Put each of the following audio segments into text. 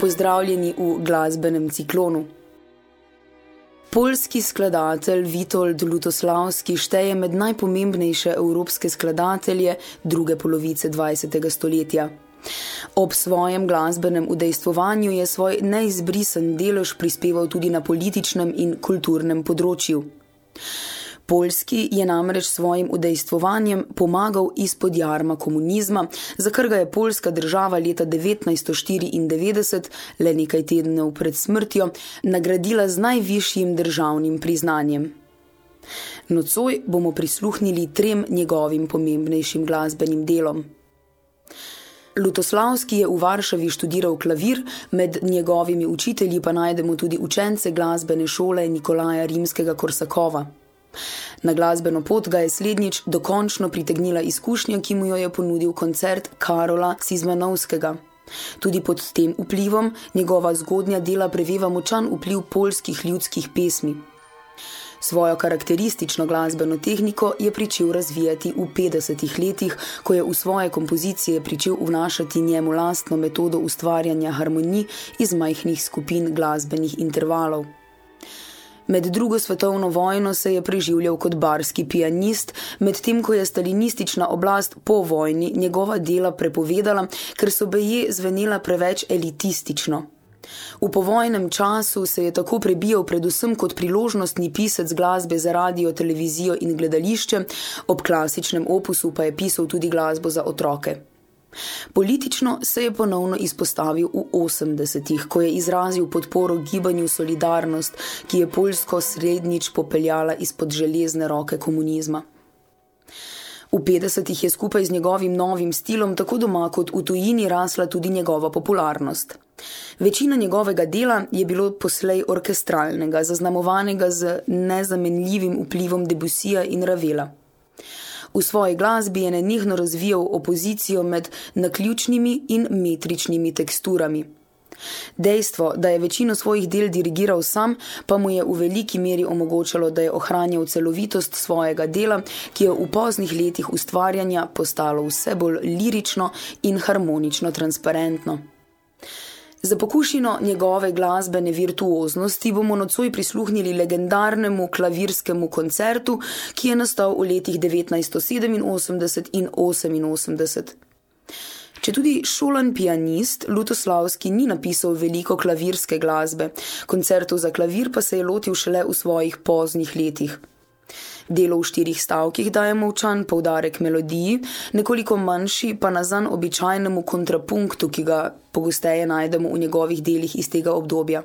Pozdravljeni v glasbenem ciklonu. Poljski skladatelj Vitold Lutoslavski šteje med najpomembnejše evropske skladatelje druge polovice 20. stoletja. Ob svojem glasbenem udejstvovanju je svoj neizbrisen delež prispeval tudi na političnem in kulturnem področju. Poljski je namreč svojim udejstvovanjem pomagal izpod jarma komunizma, za kar ga je poljska država leta 1994, le nekaj tednov pred smrtjo, nagradila z najvišjim državnim priznanjem. Nocoj bomo prisluhnili trem njegovim pomembnejšim glasbenim delom. Lutoslavski je v Varšavi študiral klavir, med njegovimi učitelji pa najdemo tudi učence glasbene šole Nikolaja Rimskega Korsakova. Na glasbeno pot ga je slednjič dokončno pritegnila izkušnja, ki mu jo je ponudil koncert Karola Sizmanovskega. Tudi pod tem vplivom njegova zgodnja dela preveva močan vpliv polskih ljudskih pesmi. Svojo karakteristično glasbeno tehniko je pričel razvijati v 50 letih, ko je v svoje kompozicije pričel vnašati njemu lastno metodo ustvarjanja harmonij iz majhnih skupin glasbenih intervalov. Med drugo svetovno vojno se je preživljal kot barski pianist, medtem ko je stalinistična oblast po vojni njegova dela prepovedala, ker so beje zvenela preveč elitistično. V povojnem času se je tako prebijal predvsem kot priložnostni pisec glasbe za radio, televizijo in gledališče, ob klasičnem opusu pa je pisal tudi glasbo za otroke. Politično se je ponovno izpostavil v 80-ih, ko je izrazil podporo gibanju Solidarnost, ki je Poljsko srednjič popeljala izpod železne roke komunizma. V 50-ih je skupaj z njegovim novim stilom tako doma kot v tujini rasla tudi njegova popularnost. Večina njegovega dela je bilo poslej orkestralnega, zaznamovanega z nezamenljivim vplivom Debusija in Ravela. V svoji glasbi je nenehno razvijal opozicijo med naključnimi in metričnimi teksturami. Dejstvo, da je večino svojih del dirigiral sam, pa mu je v veliki meri omogočalo, da je ohranjal celovitost svojega dela, ki je v poznih letih ustvarjanja postalo vse bolj lirično in harmonično transparentno. Za pokušino njegove glasbene virtuoznosti bomo nocoj prisluhnili legendarnemu klavirskemu koncertu, ki je nastal v letih 1987 in 88. Če tudi šolan pianist, Lutoslavski ni napisal veliko klavirske glasbe, koncertov za klavir pa se je lotil šele v svojih poznih letih. Delo v štirih stavkih daje molčan poudarek melodiji, nekoliko manjši pa nazan običajnemu kontrapunktu, ki ga pogosteje najdemo v njegovih delih iz tega obdobja.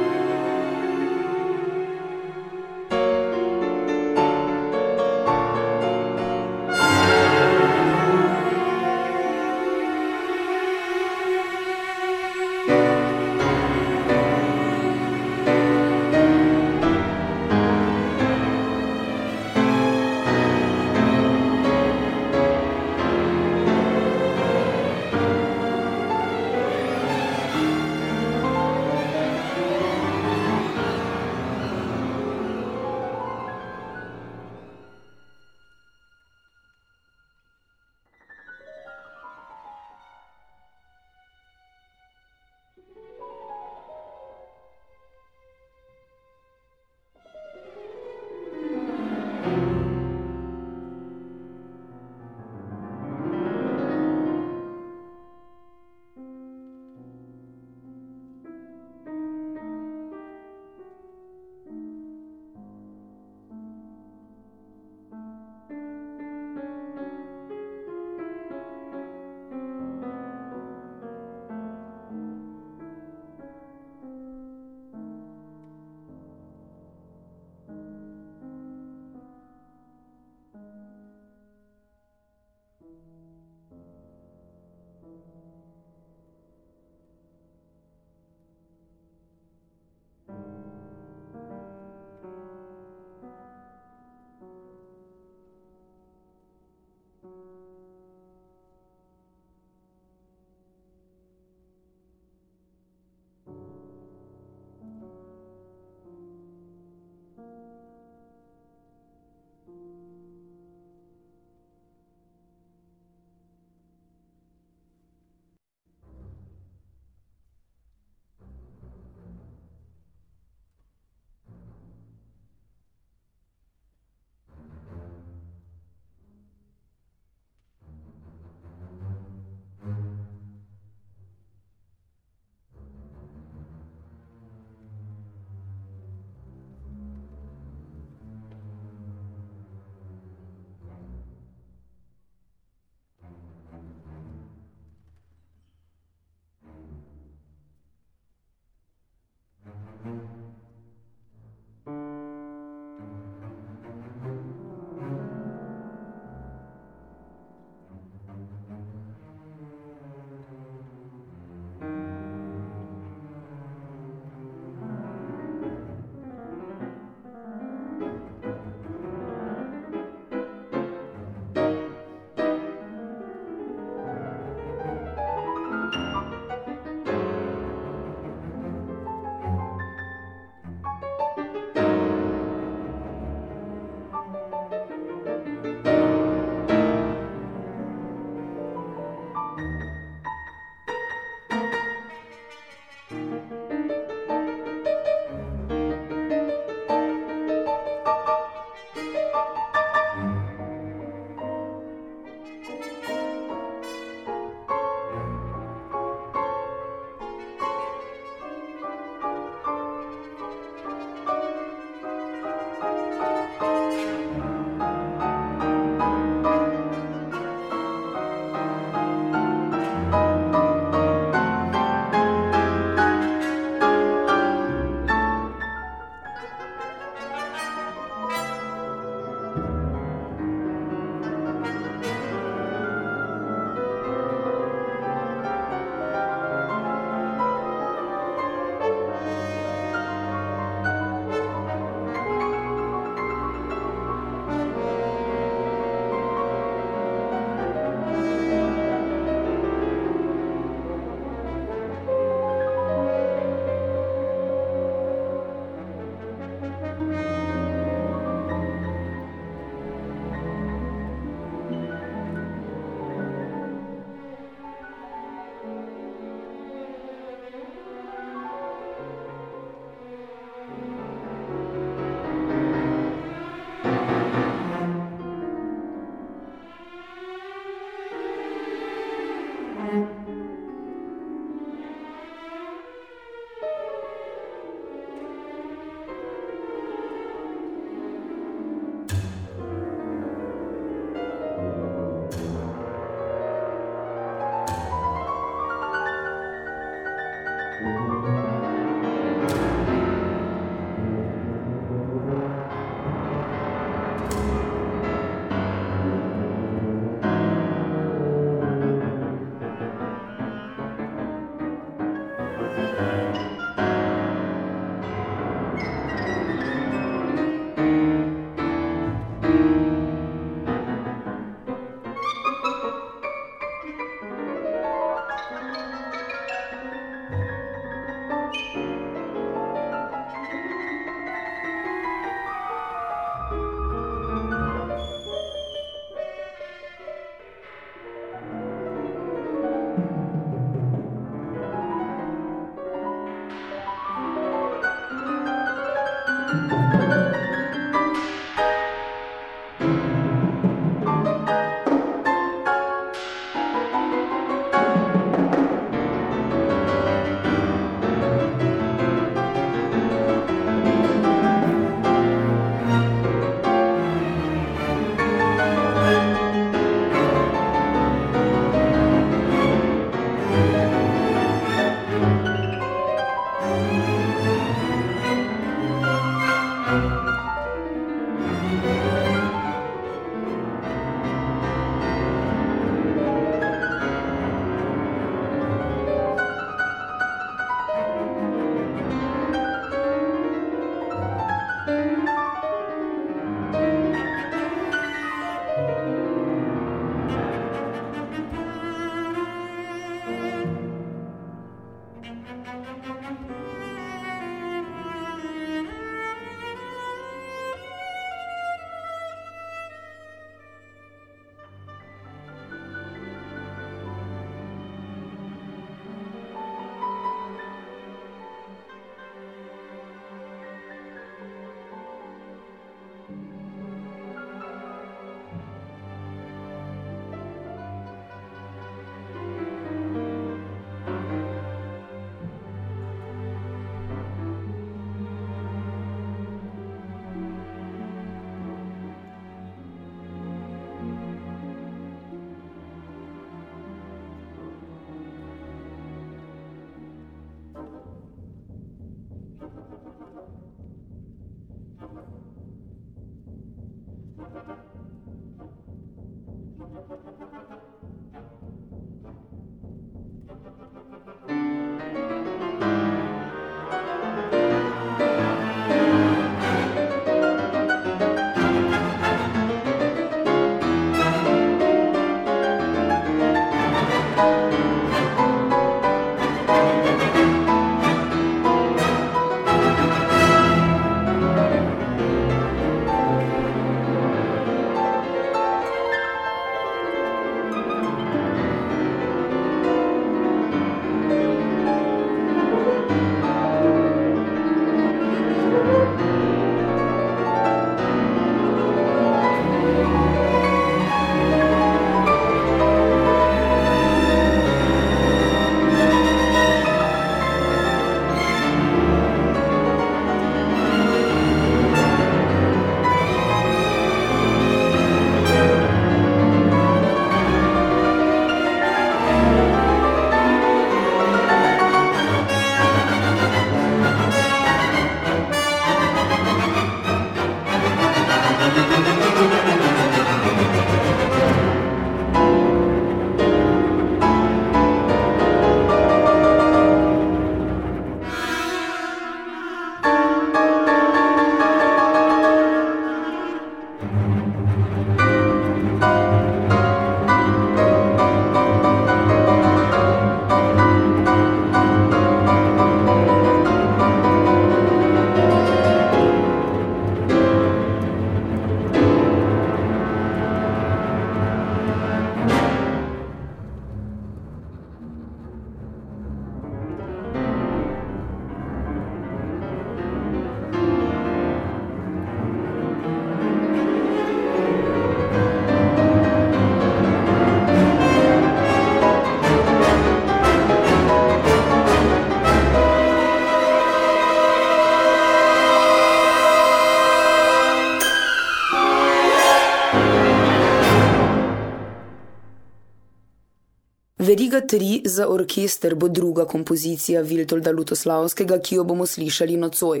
3 za orkester bo druga kompozicija Viltolda Lutoslavskega, ki jo bomo slišali nocoj.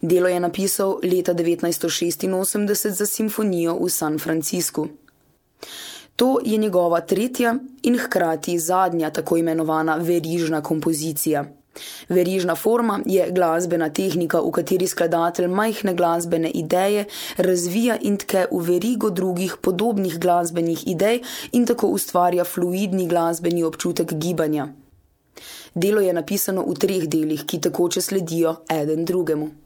Delo je napisal leta 1986 za simfonijo v San Franciscu. To je njegova tretja in hkrati zadnja tako imenovana verižna kompozicija. Verižna forma je glasbena tehnika, v kateri skladatelj majhne glasbene ideje razvija in tke v verigo drugih podobnih glasbenih idej in tako ustvarja fluidni glasbeni občutek gibanja. Delo je napisano v treh delih, ki takoče sledijo eden drugemu.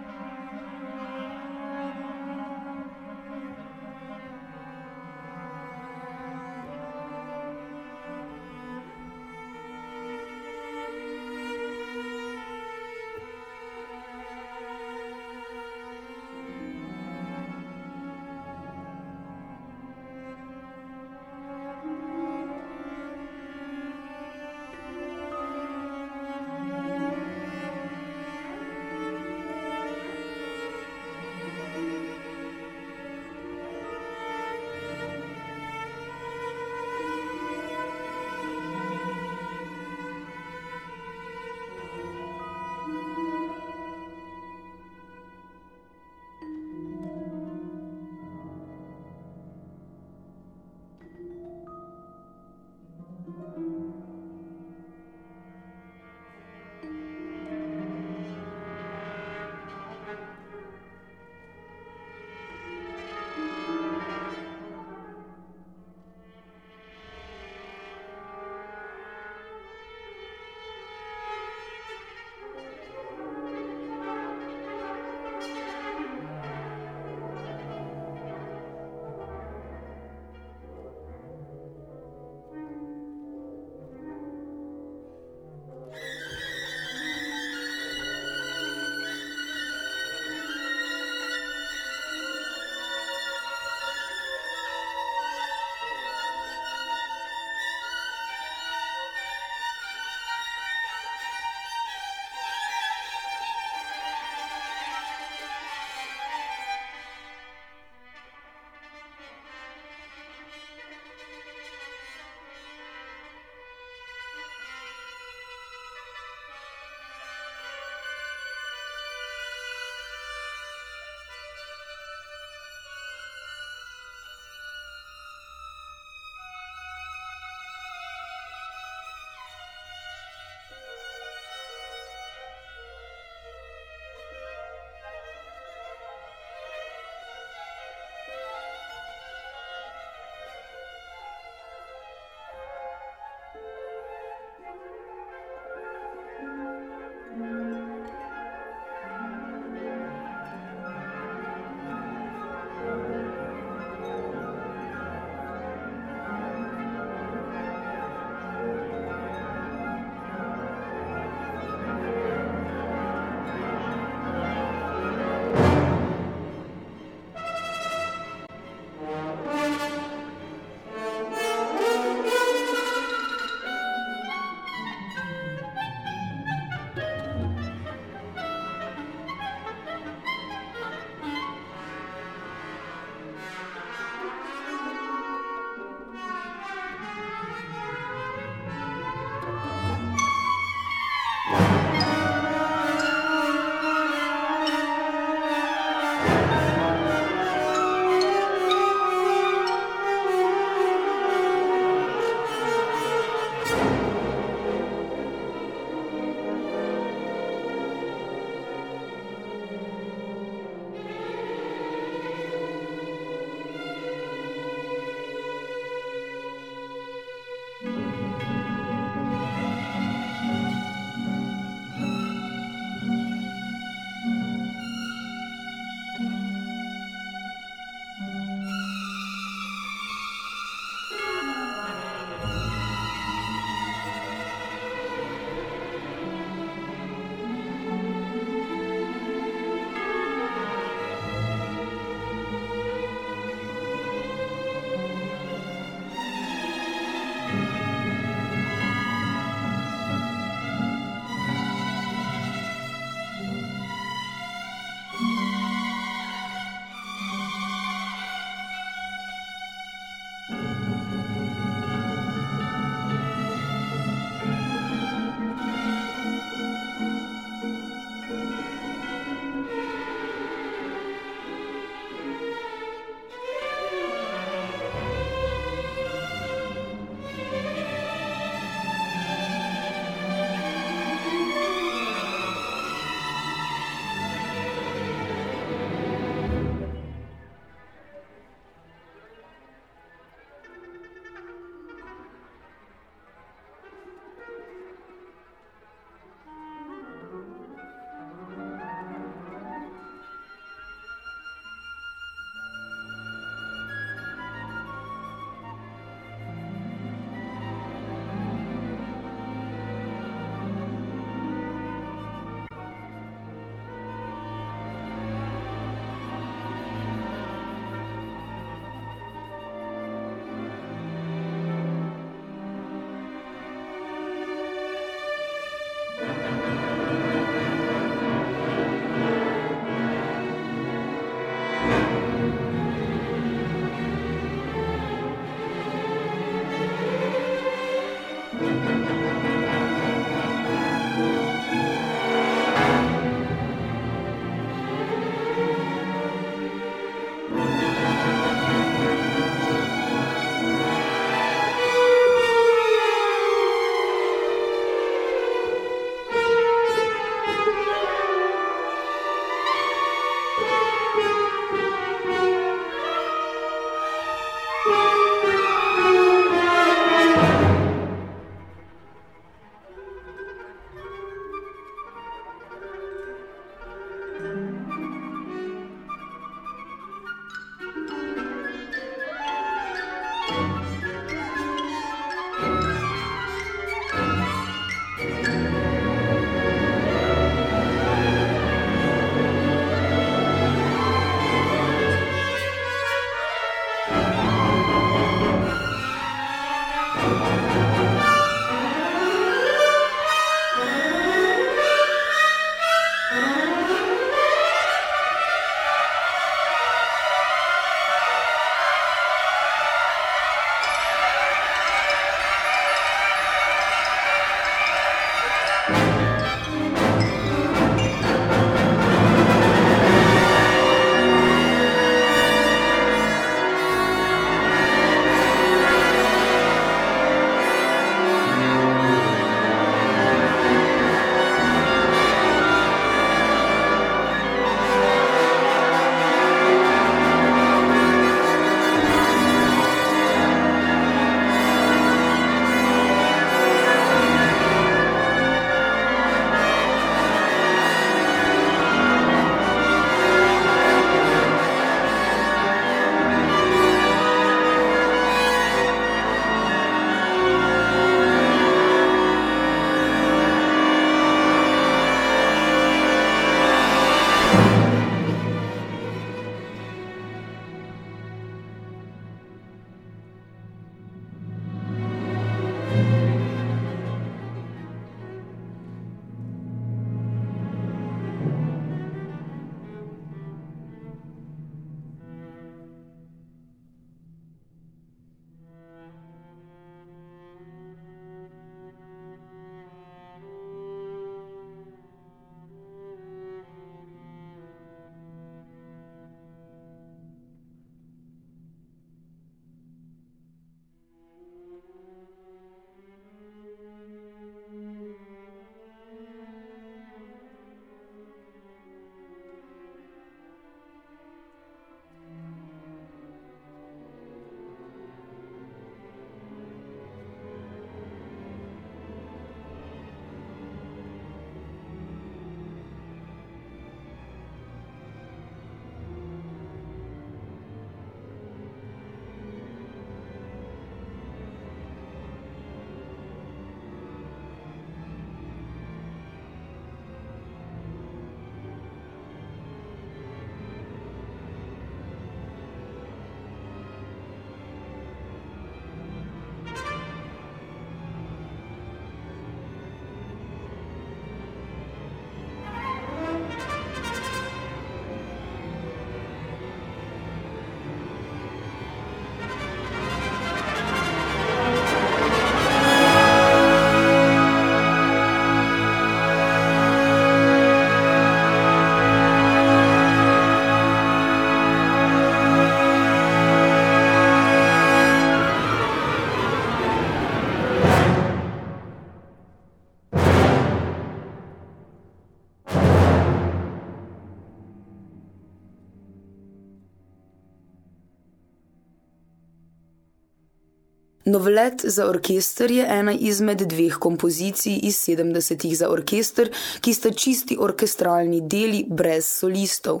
Novelet za orkester je ena izmed dveh kompozicij iz 70-ih za orkester, ki sta čisti orkestralni deli brez solistov.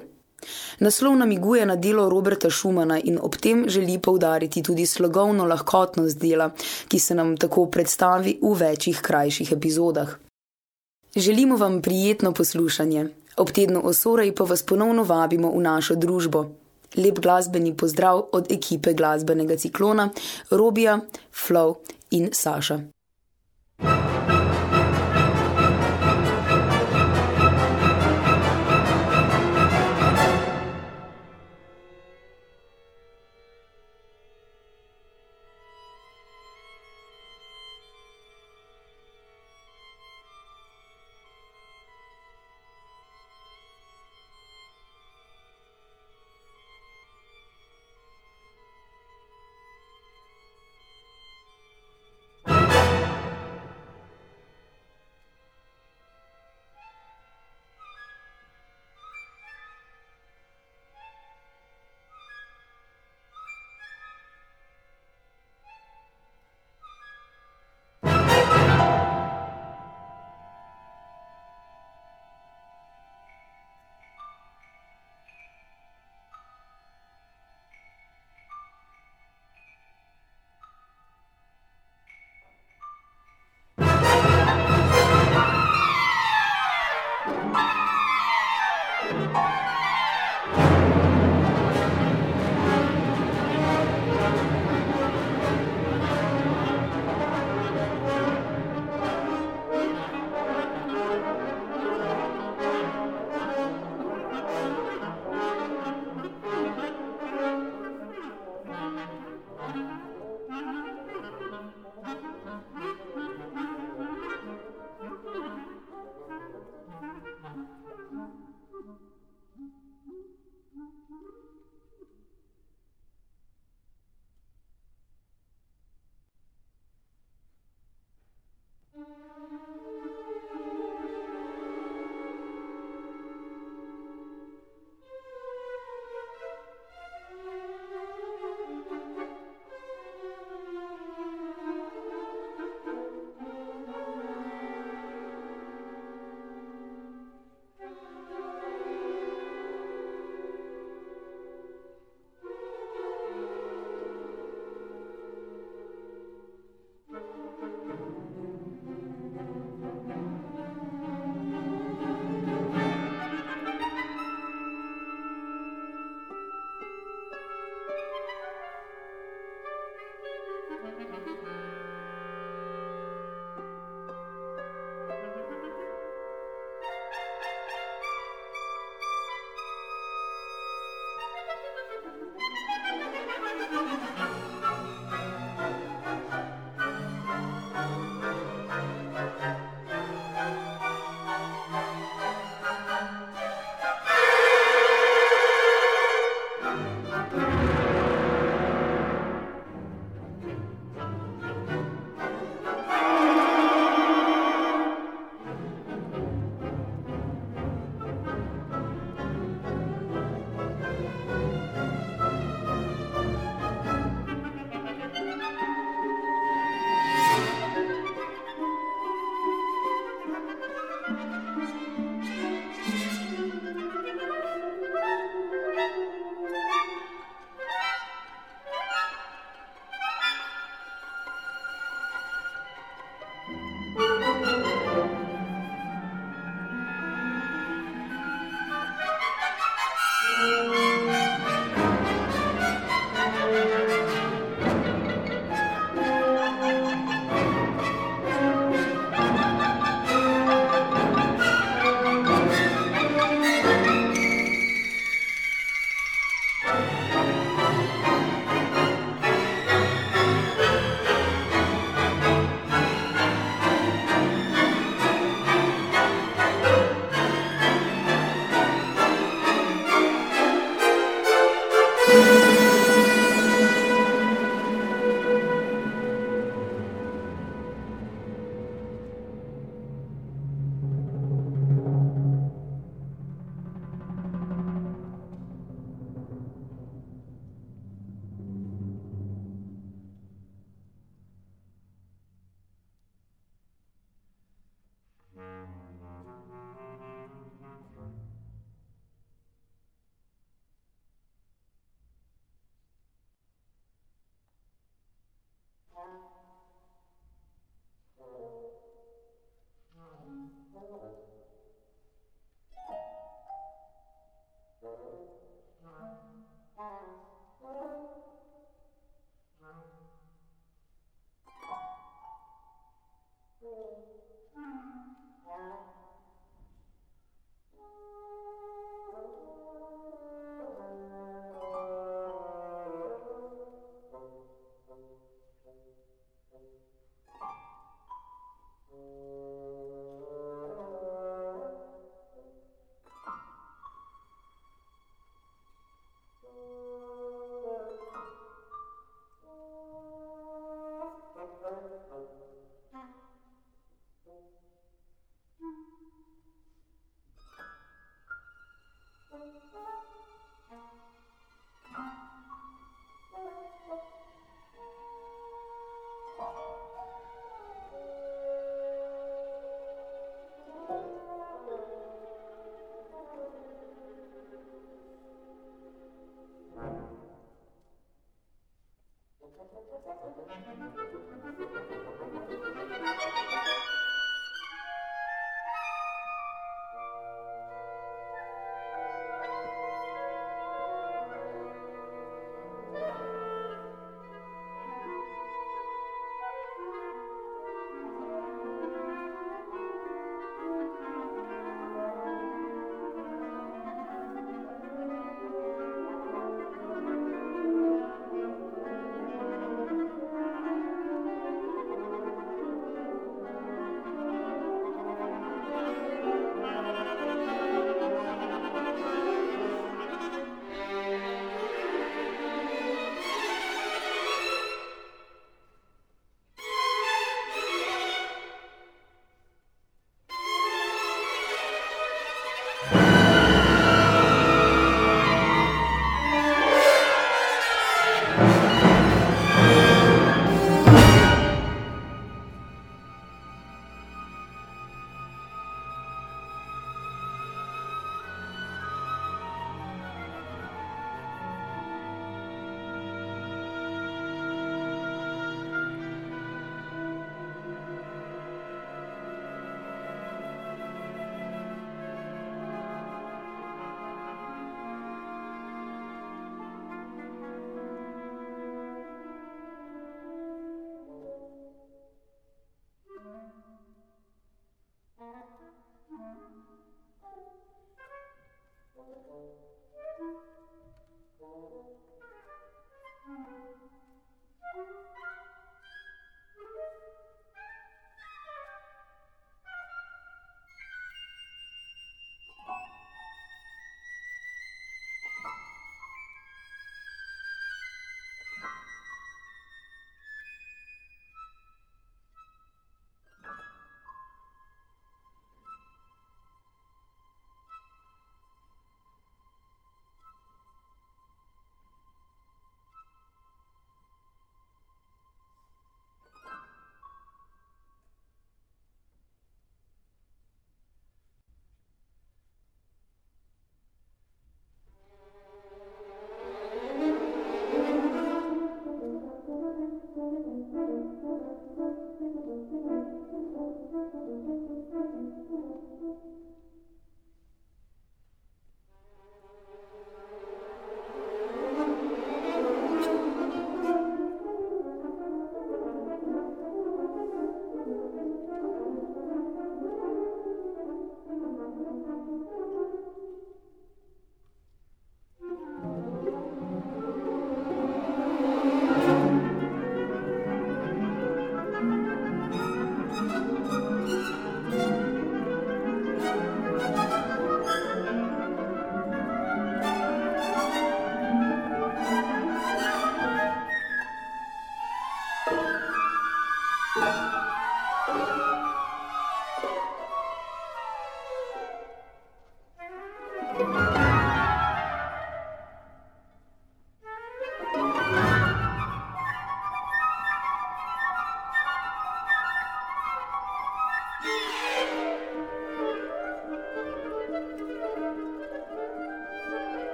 Naslov namiguje na delo Roberta Schumana in ob tem želi poudariti tudi slogovno lahkotnost dela, ki se nam tako predstavi v večjih krajših epizodah. Želimo vam prijetno poslušanje. Ob tednu osorej pa vas ponovno vabimo v našo družbo. Lep glasbeni pozdrav od ekipe glasbenega ciklona Robija, Flow in Saša.